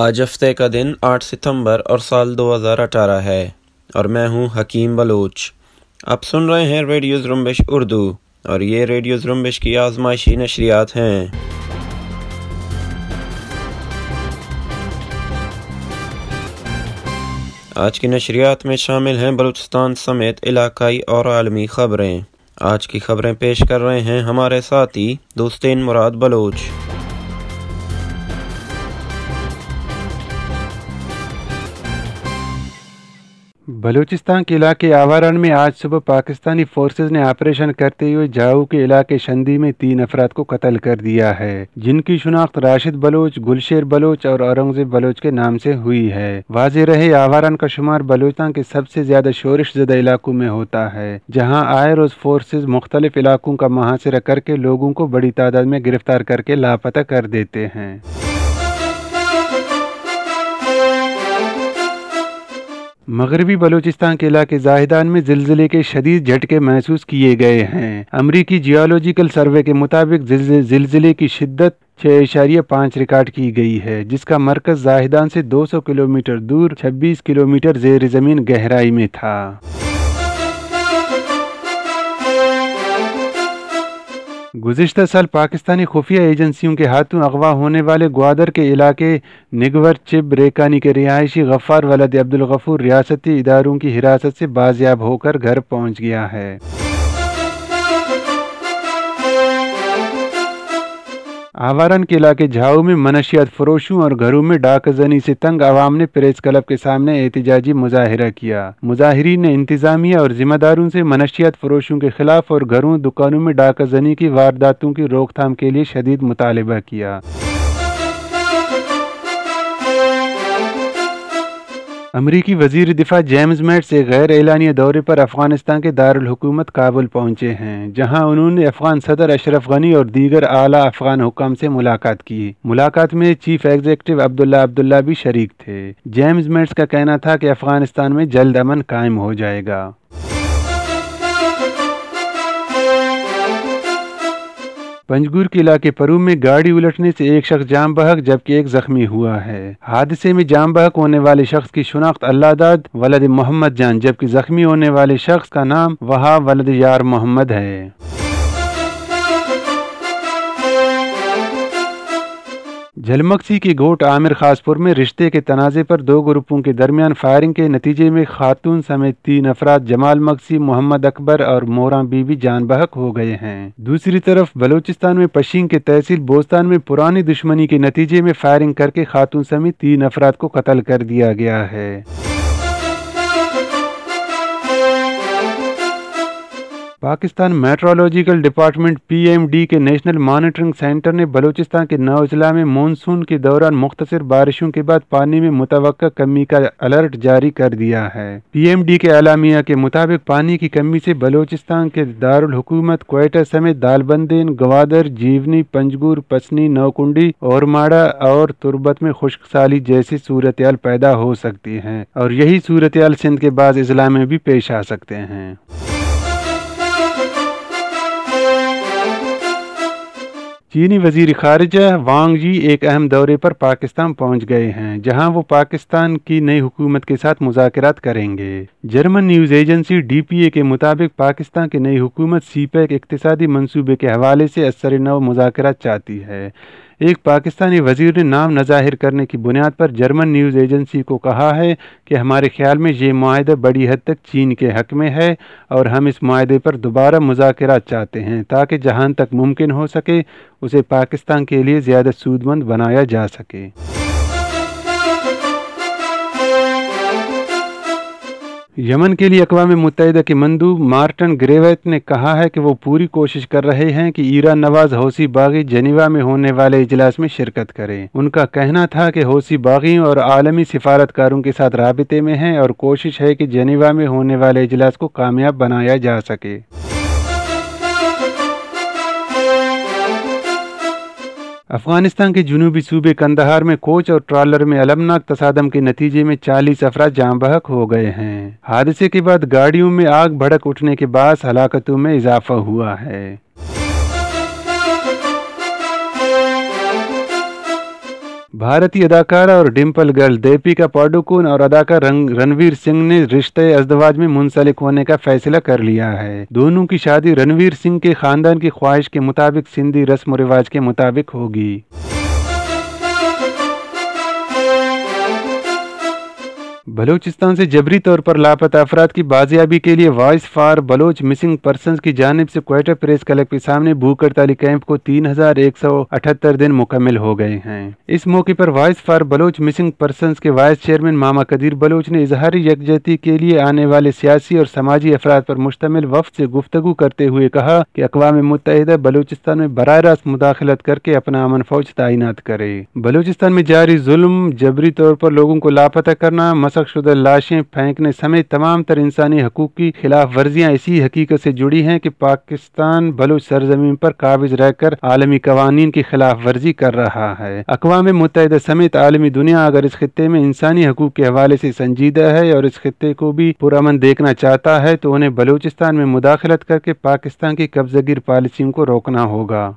آج ہفتے کا دن آٹھ ستمبر اور سال دو ہزار اٹھارہ ہے اور میں ہوں حکیم بلوچ۔ آپ سن رہے ہیں ریڈیو زرمبش اردو اور یہ ریڈیو زرمبش کی آزمائشی نشریات ہیں۔ آج کی نشریات میں شامل ہیں بلوچستان سمیت علاقائی اور عالمی خبریں۔ آج کی خبریں پیش کر رہے ہیں ہمارے ساتھی دوستین مراد بلوچ۔ بلوچستان کے علاقے آواران میں آج صبح پاکستانی فورسز نے آپریشن کرتے ہوئے جاؤ کے علاقے شندی میں تین افراد کو قتل کر دیا ہے، جن کی شناخت راشد بلوچ، گلشیر بلوچ اور اورنگزیب بلوچ کے نام سے ہوئی ہے۔ واضح رہے، آواران کا شمار بلوچستان کے سب سے زیادہ شورش زدہ علاقوں میں ہوتا ہے، جہاں آئے روز فورسز مختلف علاقوں کا محاصرہ کر کے لوگوں کو بڑی تعداد میں گرفتار کر کے لاپتہ کر دیتے ہیں۔ مغربی بلوچستان کے علاقے زاہدان میں زلزلے کے شدید جھٹکے محسوس کیے گئے ہیں۔ امریکی جیولوجیکل سروے کے مطابق زلزلے کی شدت چھ اشاریہ پانچ ریکارڈ کی گئی ہے، جس کا مرکز زاہدان سے دو سو کلومیٹر دور، چھبیس کلومیٹر زیر زمین گہرائی میں تھا۔ گزشتہ سال پاکستانی خفیہ ایجنسیوں کے ہاتھوں اغوا ہونے والے گوادر کے علاقے نگور چب ریکانی کے رہائشی غفار ولد عبدالغفور ریاستی اداروں کی حراست سے بازیاب ہو کر گھر پہنچ گیا ہے۔ آوارن کے علاقے جھاؤ میں منشیات فروشوں اور گھروں میں ڈاک زنی سے تنگ عوام نے پریس کلب کے سامنے احتجاجی مظاہرہ کیا۔ مظاہرین نے انتظامیہ اور ذمہ داروں سے منشیات فروشوں کے خلاف اور گھروں، دکانوں میں ڈاک زنی کی وارداتوں کی روک تھام کے لیے شدید مطالبہ کیا۔ امریکی وزیر دفاع جیمز میٹس ایک غیر اعلانیہ دورے پر افغانستان کے دارالحکومت کابل پہنچے ہیں، جہاں انہوں نے افغان صدر اشرف غنی اور دیگر اعلیٰ افغان حکام سے ملاقات کی۔ ملاقات میں چیف ایگزیکٹو عبداللہ عبداللہ بھی شریک تھے۔ جیمز میٹس کا کہنا تھا کہ افغانستان میں جلد امن قائم ہو جائے گا۔ پنجگور کے علاقے پرو میں گاڑی الٹنے سے ایک شخص جام بحق جبکہ ایک زخمی ہوا ہے۔ حادثے میں جام بحق ہونے والے شخص کی شناخت اللہ داد، ولد محمد جان، جبکہ زخمی ہونے والے شخص کا نام وہاں ولد یار محمد ہے۔ جھلمکسی کی گھوٹ عامر خاص پور میں رشتے کے تنازع پر دو گروپوں کے درمیان فائرنگ کے نتیجے میں خاتون سمیت تین افراد جمال مکسی، محمد اکبر اور مورا بی بی جان بحق ہو گئے ہیں۔ دوسری طرف بلوچستان میں پشین کے تحصیل بوستان میں پرانی دشمنی کے نتیجے میں فائرنگ کر کے خاتون سمیت تین افراد کو قتل کر دیا گیا ہے۔ Pakistan meteorological department P M D کے نیشنل مانیٹرنگ سینٹر نے بلوچستان کے نو اضلاع میں مونسون کے دوران مختصر بارشوں کے بعد پانی میں متوقع کمی کا الرٹ جاری کر دیا ہے۔ پی ایم ڈی کے اعلامیہ کے مطابق پانی کی کمی سے بلوچستان کے دارالحکومت کوئٹہ سمیت دال بندین گوادر، جیونی، پنجگور، پسنی نوکنڈی اور ماڑا اور تربت میں خشک سالی جیسی صورتحال پیدا ہو سکتی ہیں اور یہی صورتحال سندھ کے بعض اضلاع میں بھی پیش آ سکتے ہیں۔ چینی وزیر خارجہ وانگ جی ایک اہم دورے پر پاکستان پہنچ گئے ہیں، جہاں وہ پاکستان کی نئی حکومت کے ساتھ مذاکرات کریں گے۔ German news agency D P A کے مطابق پاکستان کی نئی حکومت سی پیک اقتصادی منصوبے کے حوالے سے اثر نو مذاکرات چاہتی ہے۔ ایک پاکستانی وزیر نے نام نہ ظاہر کرنے کی بنیاد پر جرمن نیوز ایجنسی کو کہا ہے کہ ہمارے خیال میں یہ معاہدہ بڑی حد تک چین کے حق میں ہے اور ہم اس معاہدے پر دوبارہ مذاکرات چاہتے ہیں تاکہ جہاں تک ممکن ہو سکے اسے پاکستان کے لیے زیادہ سود مند بنایا جا سکے۔ یمن کے لیے اقوام متحدہ کے مندوب مارٹن گریویت نے کہا ہے کہ وہ پوری کوشش کر رہے ہیں کہ ایران نواز حوثی باغی جنیوا میں ہونے والے اجلاس میں شرکت کریں ان کا کہنا تھا کہ حوثی باغیوں اور عالمی سفارتکاروں کے ساتھ رابطے میں ہیں اور کوشش ہے کہ جنیوا میں ہونے والے اجلاس کو کامیاب بنایا جا سکے۔ افغانستان کے جنوبی صوبے کندہار میں کوچ اور ٹرالر میں المناک تصادم کے نتیجے میں چالیس افراد جام بحق ہو گئے ہیں۔ حادثے کے بعد گاڑیوں میں آگ بھڑک اٹھنے کے باعث ہلاکتوں میں اضافہ ہوا ہے۔ بھارتی اداکارہ اور ڈمپل گرل دیپیکا پاڈوکون اور اداکار رنویر سنگھ نے رشتے ازدواج میں منسلک ہونے کا فیصلہ کر لیا ہے۔ دونوں کی شادی رنویر سنگھ کے خاندان کی خواہش کے مطابق سندھی رسم و رواج کے مطابق ہوگی۔ بلوچستان سے جبری طور پر لاپتہ افراد کی بازیابی کے لیے voice for Baloch missing persons کی جانب سے کوئٹہ پریس کلب کے سامنے بھوک ہڑتالی کیمپ کو تین ہزار ایک سو اٹھتر دن مکمل ہو گئے ہیں۔ اس موقع پر voice for Baloch missing persons کے وائس چیئرمین ماما قدیر بلوچ نے اظہاری یکجہتی کے لیے آنے والے سیاسی اور سماجی افراد پر مشتمل وفد سے گفتگو کرتے ہوئے کہا کہ اقوام متحدہ بلوچستان میں براہ راست مداخلت کر کے اپنا امن فوج تعینات کرے۔ بلوچستان میں جاری ظلم، جبری طور پر لوگوں کو لاپتہ کرنا مسئلہ مسق شدہ لاشیں پھینکنے سمیت تمام تر انسانی حقوق کی خلاف ورزیاں اسی حقیقت سے جڑی ہیں کہ پاکستان بلوچ سرزمین پر قابض رہ کر عالمی قوانین کی خلاف ورزی کر رہا ہے۔ اقوام متحدہ سمیت عالمی دنیا اگر اس خطے میں انسانی حقوق کے حوالے سے سنجیدہ ہے اور اس خطے کو بھی پرامن دیکھنا چاہتا ہے تو انہیں بلوچستان میں مداخلت کر کے پاکستان کی قبضہ گیر پالیسیوں کو روکنا ہوگا۔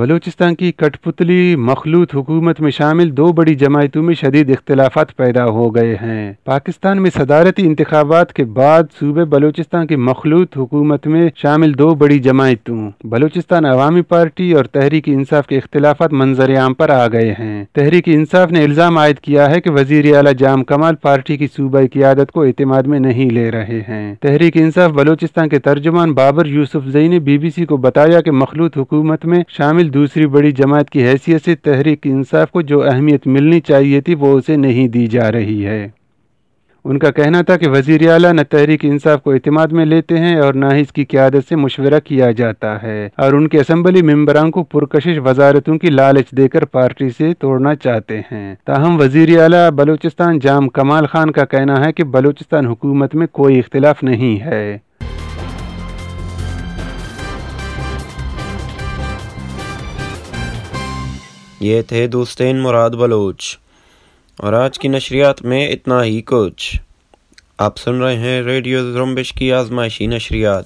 بلوچستان کی کٹ پتلی مخلوط حکومت میں شامل دو بڑی جماعتوں میں شدید اختلافات پیدا ہو گئے ہیں۔ پاکستان میں صدارتی انتخابات کے بعد صوبے بلوچستان کی مخلوط حکومت میں شامل دو بڑی جماعتوں، بلوچستان عوامی پارٹی اور تحریک انصاف کے اختلافات منظر عام پر آ گئے ہیں۔ تحریک انصاف نے الزام عائد کیا ہے کہ وزیر اعلیٰ جام کمال پارٹی کی صوبائی قیادت کو اعتماد میں نہیں لے رہے ہیں۔ تحریک انصاف بلوچستان کے ترجمان بابر یوسف زئی نے بی بی سی کو بتایا کہ مخلوط حکومت میں شامل دوسری بڑی جماعت کی حیثیت سے تحریک انصاف کو جو اہمیت ملنی چاہیے تھی وہ اسے نہیں دی جا رہی ہے۔ ان کا کہنا تھا کہ وزیر اعلیٰ نہ تحریک انصاف کو اعتماد میں لیتے ہیں اور نہ ہی اس کی قیادت سے مشورہ کیا جاتا ہے اور ان کے اسمبلی ممبران کو پرکشش وزارتوں کی لالچ دے کر پارٹی سے توڑنا چاہتے ہیں۔ تاہم، وزیر اعلیٰ بلوچستان جام کمال خان کا کہنا ہے کہ بلوچستان حکومت میں کوئی اختلاف نہیں ہے۔ یہ تھے دوستین مراد بلوچ۔ اور آج کی نشریات میں اتنا ہی کچھ۔ آپ سن رہے ہیں ریڈیو زرمبش کی آزمائشی نشریات۔